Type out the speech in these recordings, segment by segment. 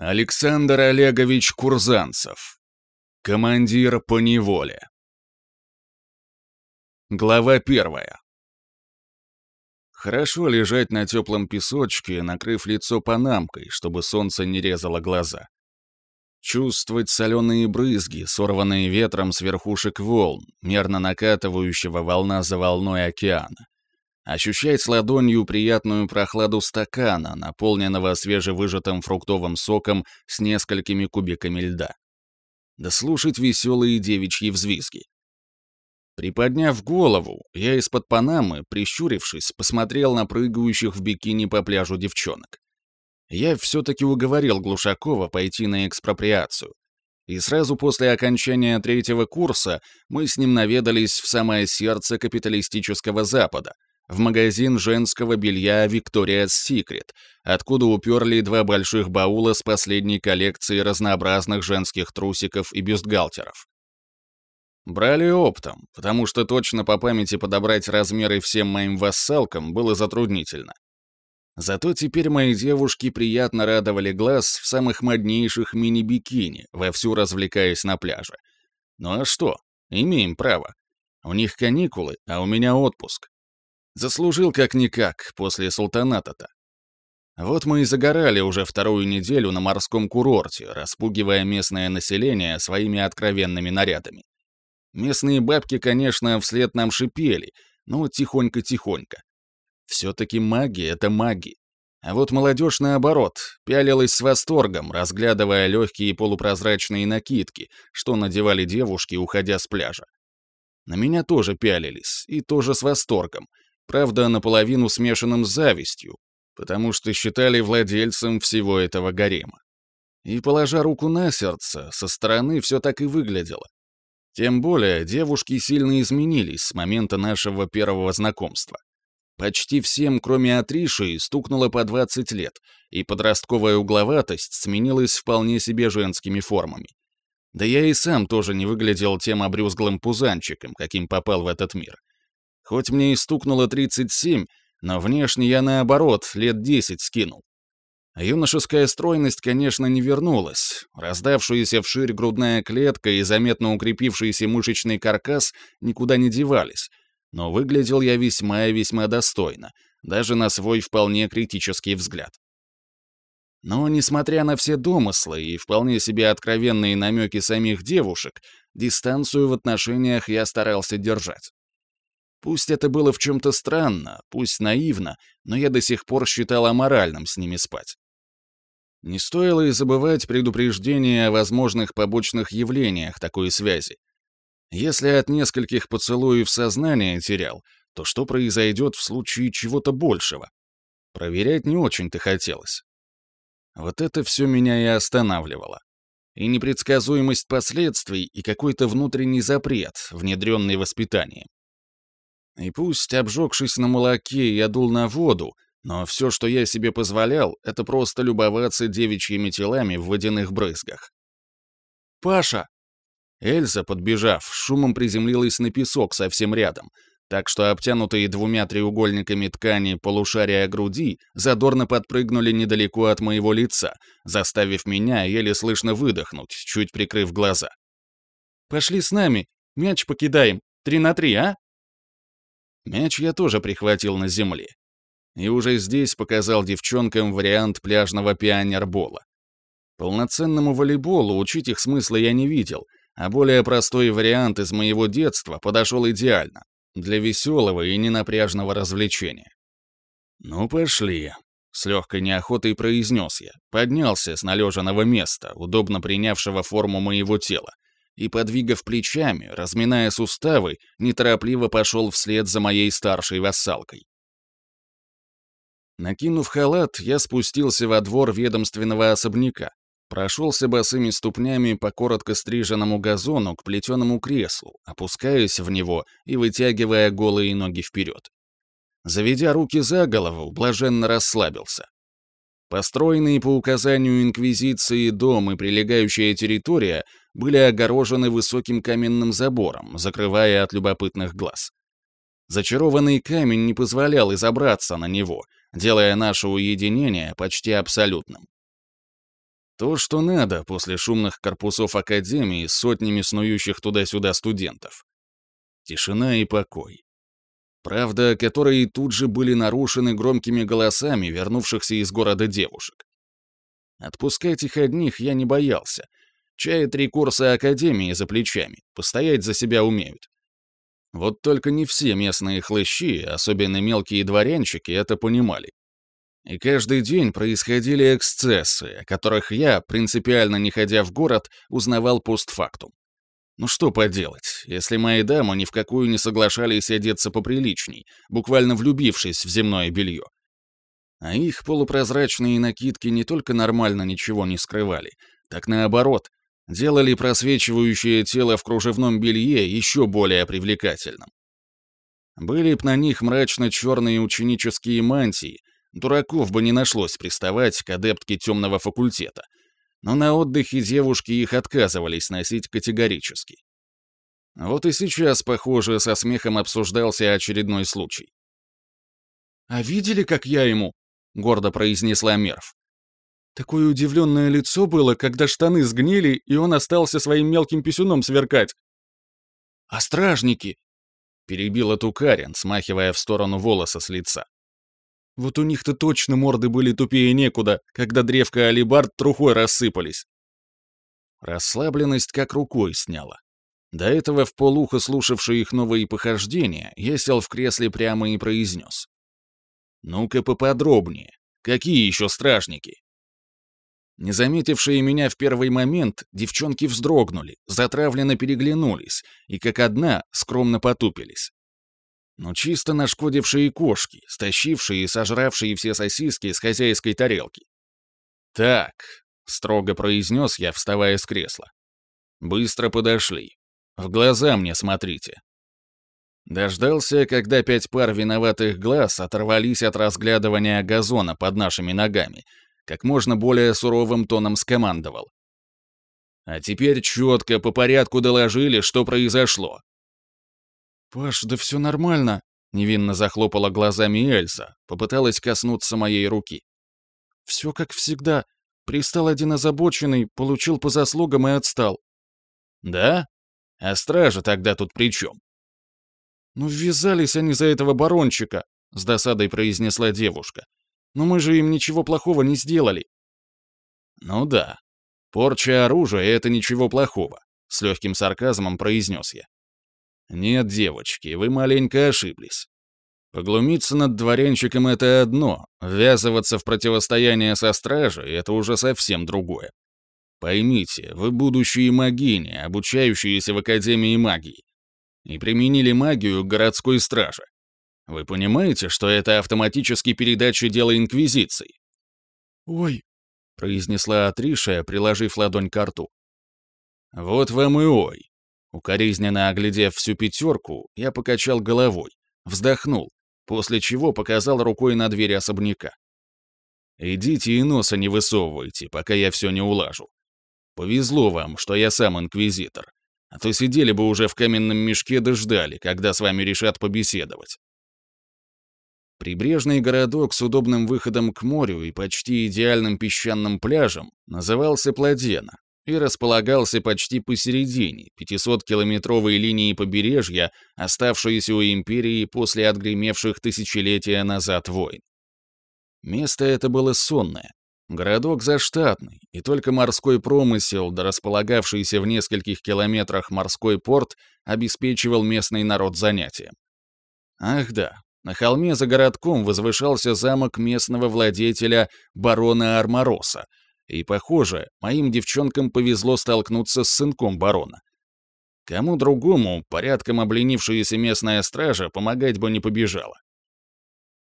Александр Олегович Курзанцев. Командир по неволе. Глава первая. Хорошо лежать на теплом песочке, накрыв лицо панамкой, чтобы солнце не резало глаза. Чувствовать соленые брызги, сорванные ветром с верхушек волн, мерно накатывающего волна за волной океана. Ощущать ладонью приятную прохладу стакана, наполненного свежевыжатым фруктовым соком с несколькими кубиками льда. Да слушать веселые девичьи взвизги. Приподняв голову, я из-под панамы, прищурившись, посмотрел на прыгающих в бикини по пляжу девчонок. Я все-таки уговорил Глушакова пойти на экспроприацию. И сразу после окончания третьего курса мы с ним наведались в самое сердце капиталистического Запада — в магазин женского белья Victoria's Secret, откуда уперли два больших баула с последней коллекцией разнообразных женских трусиков и бюстгальтеров. Брали оптом, потому что точно по памяти подобрать размеры всем моим вассалкам было затруднительно. Зато теперь мои девушки приятно радовали глаз в самых моднейших мини-бикини, вовсю развлекаясь на пляже. Ну а что? Имеем право. У них каникулы, а у меня отпуск. Заслужил как-никак после султаната-то. Вот мы и загорали уже вторую неделю на морском курорте, распугивая местное население своими откровенными нарядами. Местные бабки, конечно, вслед нам шипели, но тихонько-тихонько. Все-таки маги — это маги. А вот молодежь, наоборот, пялилась с восторгом, разглядывая легкие полупрозрачные накидки, что надевали девушки, уходя с пляжа. На меня тоже пялились, и тоже с восторгом, правда, наполовину смешанным с завистью, потому что считали владельцем всего этого гарема. И, положа руку на сердце, со стороны все так и выглядело. Тем более, девушки сильно изменились с момента нашего первого знакомства. Почти всем, кроме Атриши, стукнуло по 20 лет, и подростковая угловатость сменилась вполне себе женскими формами. Да я и сам тоже не выглядел тем обрюзглым пузанчиком, каким попал в этот мир. Хоть мне и стукнуло 37, но внешне я, наоборот, лет 10 скинул. Юношеская стройность, конечно, не вернулась. Раздавшаяся вширь грудная клетка и заметно укрепившийся мышечный каркас никуда не девались. Но выглядел я весьма и весьма достойно, даже на свой вполне критический взгляд. Но, несмотря на все домыслы и вполне себе откровенные намеки самих девушек, дистанцию в отношениях я старался держать. Пусть это было в чем-то странно, пусть наивно, но я до сих пор считал аморальным с ними спать. Не стоило и забывать предупреждение о возможных побочных явлениях такой связи. Если от нескольких поцелуев сознание терял, то что произойдет в случае чего-то большего? Проверять не очень-то хотелось. Вот это все меня и останавливало. И непредсказуемость последствий, и какой-то внутренний запрет, внедренный воспитанием. И пусть, обжегшись на молоке, я дул на воду, но все, что я себе позволял, это просто любоваться девичьими телами в водяных брызгах. «Паша!» Эльза, подбежав, шумом приземлилась на песок совсем рядом, так что обтянутые двумя треугольниками ткани полушария груди задорно подпрыгнули недалеко от моего лица, заставив меня еле слышно выдохнуть, чуть прикрыв глаза. «Пошли с нами, мяч покидаем, три на три, а?» Мяч я тоже прихватил на земле. И уже здесь показал девчонкам вариант пляжного пионербола. Полноценному волейболу учить их смысла я не видел, а более простой вариант из моего детства подошел идеально, для веселого и ненапряжного развлечения. «Ну, пошли», — с легкой неохотой произнес я, поднялся с належанного места, удобно принявшего форму моего тела, и, подвигав плечами, разминая суставы, неторопливо пошел вслед за моей старшей вассалкой. Накинув халат, я спустился во двор ведомственного особняка, прошелся босыми ступнями по коротко стриженному газону к плетеному креслу, опускаясь в него и вытягивая голые ноги вперед. Заведя руки за голову, блаженно расслабился. Построенные по указанию Инквизиции дом и прилегающая территория были огорожены высоким каменным забором, закрывая от любопытных глаз. Зачарованный камень не позволял изобраться на него, делая наше уединение почти абсолютным. То, что надо после шумных корпусов Академии с сотнями снующих туда-сюда студентов. Тишина и покой. Правда, которые тут же были нарушены громкими голосами вернувшихся из города девушек. Отпускать их одних я не боялся. Чая три курса Академии за плечами, постоять за себя умеют. Вот только не все местные хлыщи, особенно мелкие дворянчики, это понимали. И каждый день происходили эксцессы, о которых я, принципиально не ходя в город, узнавал постфактум. Ну что поделать, если мои дамы ни в какую не соглашались одеться поприличней, буквально влюбившись в земное белье. А их полупрозрачные накидки не только нормально ничего не скрывали, так наоборот, делали просвечивающее тело в кружевном белье еще более привлекательным. Были б на них мрачно-черные ученические мантии, дураков бы не нашлось приставать к адептке темного факультета, но на отдыхе девушки их отказывались носить категорически. Вот и сейчас, похоже, со смехом обсуждался очередной случай. «А видели, как я ему?» — гордо произнесла Мерв. Такое удивленное лицо было, когда штаны сгнили, и он остался своим мелким писюном сверкать. «А стражники?» — перебила Тукарин, смахивая в сторону волоса с лица. Вот у них-то точно морды были тупее некуда, когда древко алибард трухой рассыпались. Расслабленность как рукой сняла. До этого в полухо слушавший их новые похождения, я сел в кресле прямо и произнес. «Ну-ка поподробнее. Какие еще стражники?» Не заметившие меня в первый момент, девчонки вздрогнули, затравленно переглянулись и, как одна, скромно потупились. Но чисто нашкодившие кошки, стащившие и сожравшие все сосиски с хозяйской тарелки. «Так», — строго произнес я, вставая с кресла. «Быстро подошли. В глаза мне смотрите». Дождался, когда пять пар виноватых глаз оторвались от разглядывания газона под нашими ногами — как можно более суровым тоном скомандовал. «А теперь четко по порядку доложили, что произошло». «Паш, да все нормально», — невинно захлопала глазами Эльза, попыталась коснуться моей руки. «Все как всегда. Пристал один озабоченный, получил по заслугам и отстал». «Да? А стража тогда тут при чем?» «Ну, ввязались они за этого барончика», — с досадой произнесла девушка. Но мы же им ничего плохого не сделали». «Ну да. Порча оружия — это ничего плохого», — с легким сарказмом произнес я. «Нет, девочки, вы маленько ошиблись. Поглумиться над дворянчиком — это одно, ввязываться в противостояние со стражей — это уже совсем другое. Поймите, вы будущие магини, обучающиеся в Академии магии, и применили магию к городской страже. Вы понимаете, что это автоматически передача дела Инквизиции?» «Ой», — произнесла Атриша, приложив ладонь к рту. «Вот вам и ой». Укоризненно оглядев всю пятерку, я покачал головой, вздохнул, после чего показал рукой на дверь особняка. «Идите и носа не высовывайте, пока я все не улажу. Повезло вам, что я сам инквизитор, а то сидели бы уже в каменном мешке да ждали, когда с вами решат побеседовать». Прибрежный городок с удобным выходом к морю и почти идеальным песчаным пляжем назывался Пладена и располагался почти посередине 500-километровой линии побережья, оставшейся у империи после отгремевших тысячелетия назад войн. Место это было сонное. Городок заштатный, и только морской промысел, да располагавшийся в нескольких километрах морской порт, обеспечивал местный народ занятием. Ах да, на холме за городком возвышался замок местного владетеля барона Армороса, и, похоже, моим девчонкам повезло столкнуться с сынком барона. Кому другому, порядком обленившаяся местная стража, помогать бы не побежала.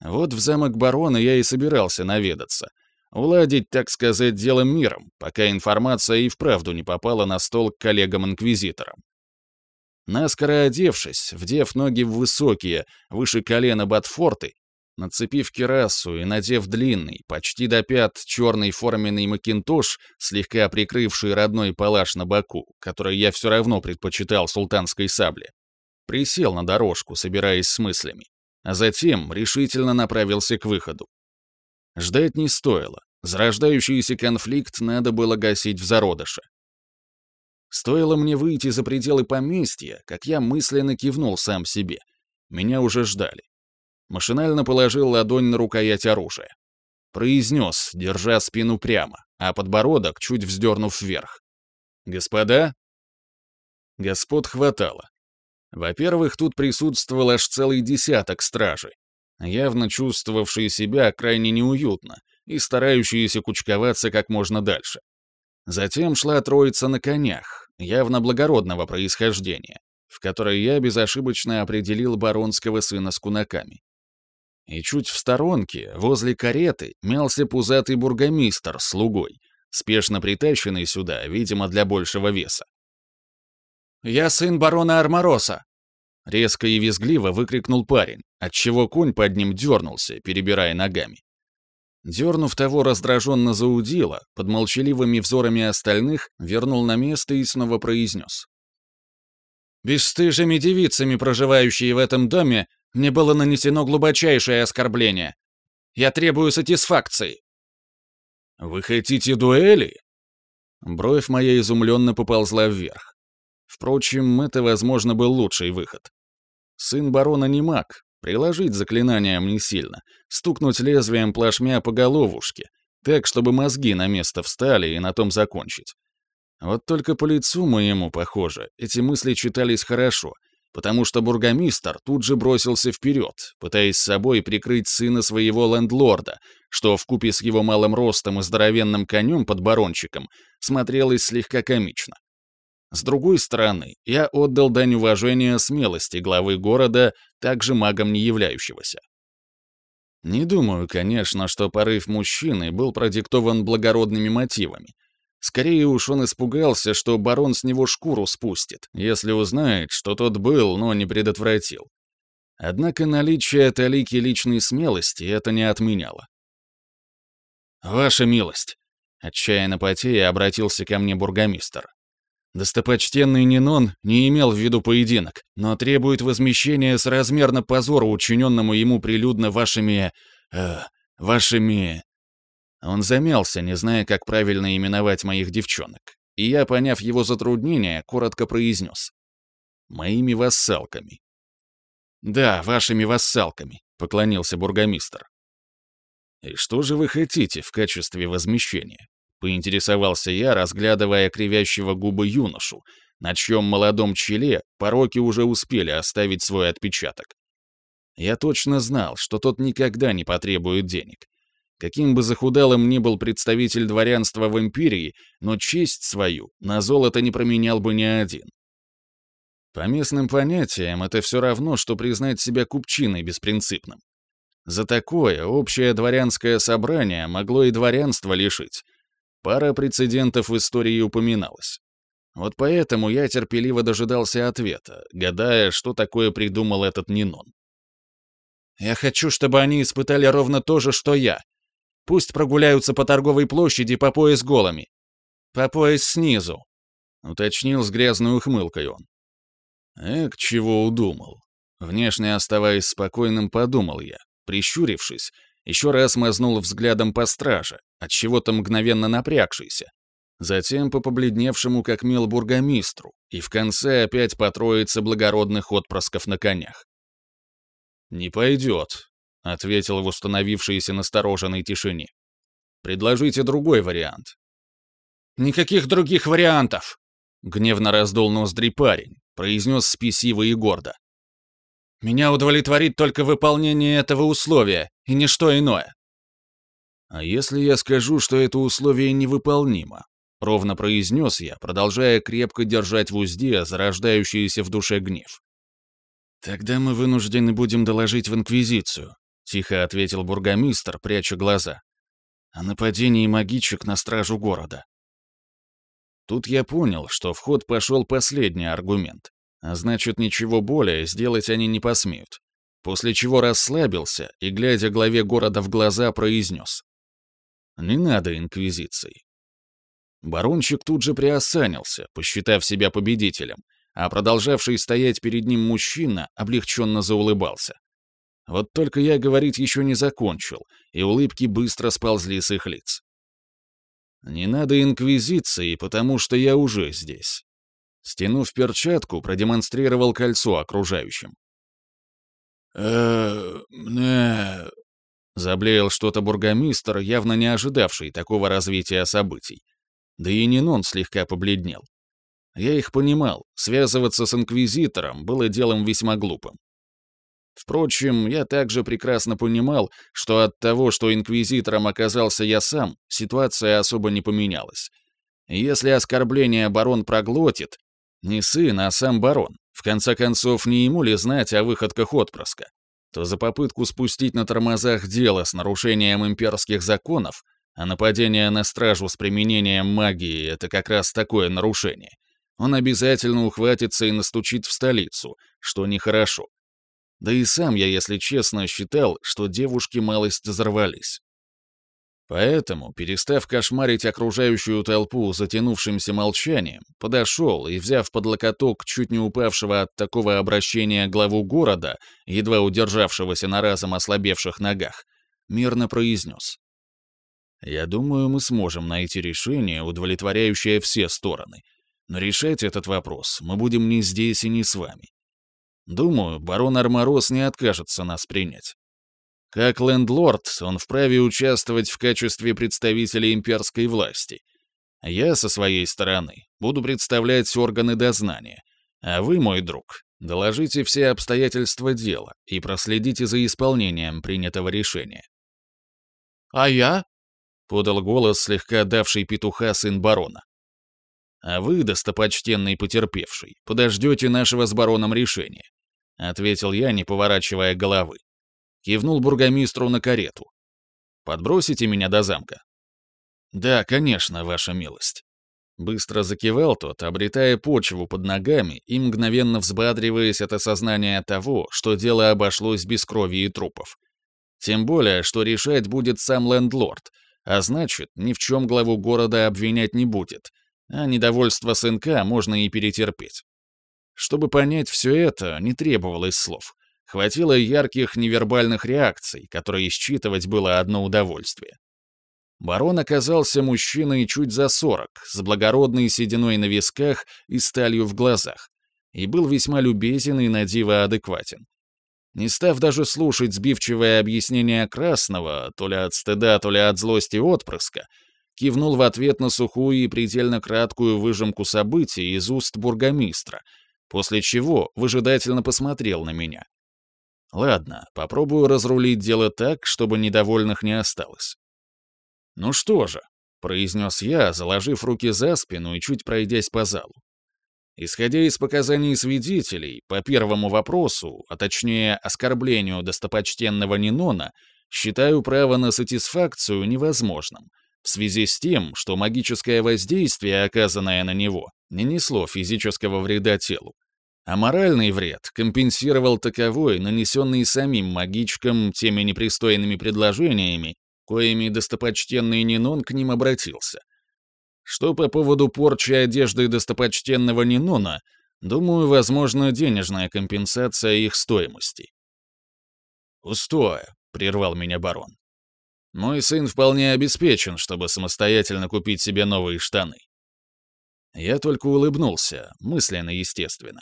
Вот в замок барона я и собирался наведаться. Уладить, так сказать, делом миром, пока информация и вправду не попала на стол к коллегам-инквизиторам. Наскоро одевшись, вдев ноги в высокие, выше колена ботфорты, нацепив кирасу и надев длинный, почти до пят, черный форменный макинтош, слегка прикрывший родной палаш на боку, который я все равно предпочитал султанской сабле, присел на дорожку, собираясь с мыслями, а затем решительно направился к выходу. Ждать не стоило. Зарождающийся конфликт надо было гасить в зародыше. Стоило мне выйти за пределы поместья, как я мысленно кивнул сам себе. Меня уже ждали. Машинально положил ладонь на рукоять оружия. Произнес, держа спину прямо, а подбородок чуть вздернув вверх. «Господа?» Господ хватало. Во-первых, тут присутствовал аж целый десяток стражей, явно чувствовавшие себя крайне неуютно и старающиеся кучковаться как можно дальше. Затем шла троица на конях, явно благородного происхождения, в которой я безошибочно определил баронского сына с кунаками. И чуть в сторонке, возле кареты, мялся пузатый бургомистр с слугой, спешно притащенный сюда, видимо, для большего веса. «Я сын барона Армороса!» Резко и визгливо выкрикнул парень, отчего конь под ним дернулся, перебирая ногами. Дернув того раздраженно заудило, под молчаливыми взорами остальных вернул на место и снова произнес. «Бесстыжими девицами, проживающие в этом доме, мне было нанесено глубочайшее оскорбление. Я требую сатисфакции». «Вы хотите дуэли?» Бровь моя изумленно поползла вверх. Впрочем, это, возможно, был лучший выход. Сын барона не маг, приложить заклинанием не сильно, стукнуть лезвием плашмя по головушке, так, чтобы мозги на место встали и на том закончить. Вот только по лицу моему, похоже, эти мысли читались хорошо, потому что бургомистр тут же бросился вперед, пытаясь собой прикрыть сына своего лендлорда, что вкупе с его малым ростом и здоровенным конем под барончиком смотрелось слегка комично. С другой стороны, я отдал дань уважения смелости главы города, также магом не являющегося. Не думаю, конечно, что порыв мужчины был продиктован благородными мотивами. Скорее уж он испугался, что барон с него шкуру спустит, если узнает, что тот был, но не предотвратил. Однако наличие талики личной смелости это не отменяло. «Ваша милость», — отчаянно потея обратился ко мне бургомистр. Достопочтенный Нинон не имел в виду поединок, но требует возмещения соразмерно позору, учиненному ему прилюдно вашими... Э, вашими... Он замялся, не зная, как правильно именовать моих девчонок. И я, поняв его затруднение, коротко произнес. «Моими вассалками». «Да, вашими вассалками», — поклонился бургомистр. «И что же вы хотите в качестве возмещения?» Поинтересовался я, разглядывая кривящего губы юношу, на чьем молодом челе пороки уже успели оставить свой отпечаток. Я точно знал, что тот никогда не потребует денег. Каким бы захудалым ни был представитель дворянства в империи, но честь свою на золото не променял бы ни один. По местным понятиям, это все равно, что признать себя купчиной беспринципным. За такое общее дворянское собрание могло и дворянство лишить, Пара прецедентов в истории упоминалась. Вот поэтому я терпеливо дожидался ответа, гадая, что такое придумал этот Нинон. «Я хочу, чтобы они испытали ровно то же, что я. Пусть прогуляются по торговой площади по пояс голыми. По пояс снизу», — уточнил с грязной ухмылкой он. Эк, чего удумал. Внешне оставаясь спокойным, подумал я, прищурившись, еще раз мазнул взглядом по страже, от чего-то мгновенно напрягшийся. Затем по побледневшему как мел бургомистру, и в конце опять по троице благородных отпрысков на конях. «Не пойдет», — ответил в установившейся настороженной тишине. «Предложите другой вариант». «Никаких других вариантов!» — гневно раздул ноздри парень, произнес спесиво и гордо. Меня удовлетворит только выполнение этого условия, и ничто иное». «А если я скажу, что это условие невыполнимо?» — ровно произнес я, продолжая крепко держать в узде зарождающийся в душе гнев. «Тогда мы вынуждены будем доложить в Инквизицию», — тихо ответил бургомистр, пряча глаза. «О нападении магичек на стражу города». Тут я понял, что в ход пошел последний аргумент. А значит, ничего более сделать они не посмеют. После чего расслабился и, глядя главе города в глаза, произнес. «Не надо инквизиции». Барончик тут же приосанился, посчитав себя победителем, а продолжавший стоять перед ним мужчина облегченно заулыбался. Вот только я говорить еще не закончил, и улыбки быстро сползли с их лиц. Не надо инквизиции, потому что я уже здесь. Стянув перчатку, продемонстрировал кольцо окружающим. э мне...» Заблеял что-то бургомистр, явно не ожидавший такого развития событий. Да и Нинон слегка побледнел. Я их понимал, связываться с Инквизитором было делом весьма глупым. Впрочем, я также прекрасно понимал, что от того, что инквизитором оказался я сам, ситуация особо не поменялась. Если оскорбление барон проглотит, не сын, а сам барон, в конце концов, не ему ли знать о выходках отпрыска, то за попытку спустить на тормозах дело с нарушением имперских законов, а нападение на стражу с применением магии — это как раз такое нарушение, он обязательно ухватится и настучит в столицу, что нехорошо. Да и сам я, если честно, считал, что девушки малость взорвались. Поэтому, перестав кошмарить окружающую толпу затянувшимся молчанием, подошел и, взяв под локоток чуть не упавшего от такого обращения главу города, едва удержавшегося на разом ослабевших ногах, мирно произнес. «Я думаю, мы сможем найти решение, удовлетворяющее все стороны, но решать этот вопрос мы будем не здесь и не с вами. Думаю, барон Арморос не откажется нас принять. Как лендлорд, он вправе участвовать в качестве представителя имперской власти. Я, со своей стороны, буду представлять органы дознания. А вы, мой друг, доложите все обстоятельства дела и проследите за исполнением принятого решения. «А я?» — подал голос слегка давший петуха сын барона. «А вы, достопочтенный потерпевший, подождете нашего с бароном решения», — ответил я, не поворачивая головы. Кивнул бургомистру на карету. «Подбросите меня до замка?» «Да, конечно, ваша милость». Быстро закивал тот, обретая почву под ногами и мгновенно взбадриваясь от осознания того, что дело обошлось без крови и трупов. Тем более, что решать будет сам лендлорд, а значит, ни в чем главу города обвинять не будет, а недовольство сынка можно и перетерпеть. Чтобы понять все это, не требовалось слов. Хватило ярких невербальных реакций, которые считывать было одно удовольствие. Барон оказался мужчиной чуть за сорок, с благородной сединой на висках и сталью в глазах, и был весьма любезен и надиво адекватен. Не став даже слушать сбивчивое объяснение Красного, то ли от стыда, то ли от злости отпрыска, кивнул в ответ на сухую и предельно краткую выжимку событий из уст бургомистра, после чего выжидательно посмотрел на меня. Ладно, попробую разрулить дело так, чтобы недовольных не осталось. Ну что же, произнес я, заложив руки за спину и чуть пройдясь по залу. Исходя из показаний свидетелей, по первому вопросу, а точнее оскорблению достопочтенного Нинона, считаю право на сатисфакцию невозможным, в связи с тем, что магическое воздействие, оказанное на него, не несло физического вреда телу, а моральный вред компенсировал таковой, нанесенный самим магичкам теми непристойными предложениями, коими достопочтенный Нинон к ним обратился. Что по поводу порчи одежды достопочтенного Нинона, думаю, возможно, денежная компенсация их стоимости. «Пустое», — прервал меня барон. «Мой сын вполне обеспечен, чтобы самостоятельно купить себе новые штаны». Я только улыбнулся, мысленно, естественно.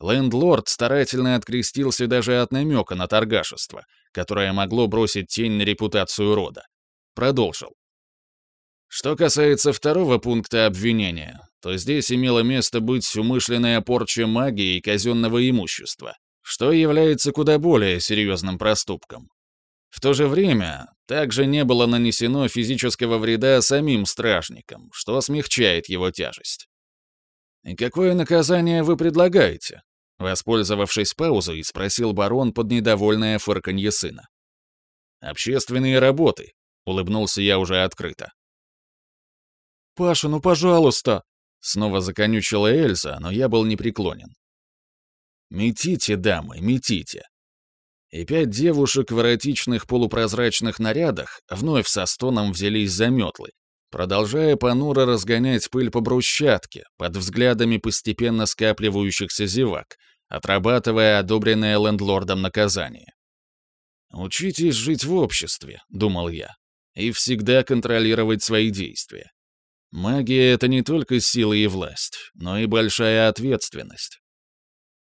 Лендлорд старательно открестился даже от намека на торгашество, которое могло бросить тень на репутацию рода. Продолжил. Что касается второго пункта обвинения, то здесь имело место быть умышленная порча магии и казенного имущества, что является куда более серьезным проступком. В то же время также не было нанесено физического вреда самим стражникам, что смягчает его тяжесть. «И какое наказание вы предлагаете?» Воспользовавшись паузой, спросил барон под недовольное фырканье сына. «Общественные работы», — улыбнулся я уже открыто. «Паша, ну пожалуйста!» — снова законючила Эльза, но я был непреклонен. «Метите, дамы, метите!» И пять девушек в эротичных полупрозрачных нарядах вновь со стоном взялись за метлы, продолжая понуро разгонять пыль по брусчатке под взглядами постепенно скапливающихся зевак, отрабатывая одобренное лендлордом наказание. «Учитесь жить в обществе», — думал я, — «и всегда контролировать свои действия. Магия — это не только сила и власть, но и большая ответственность.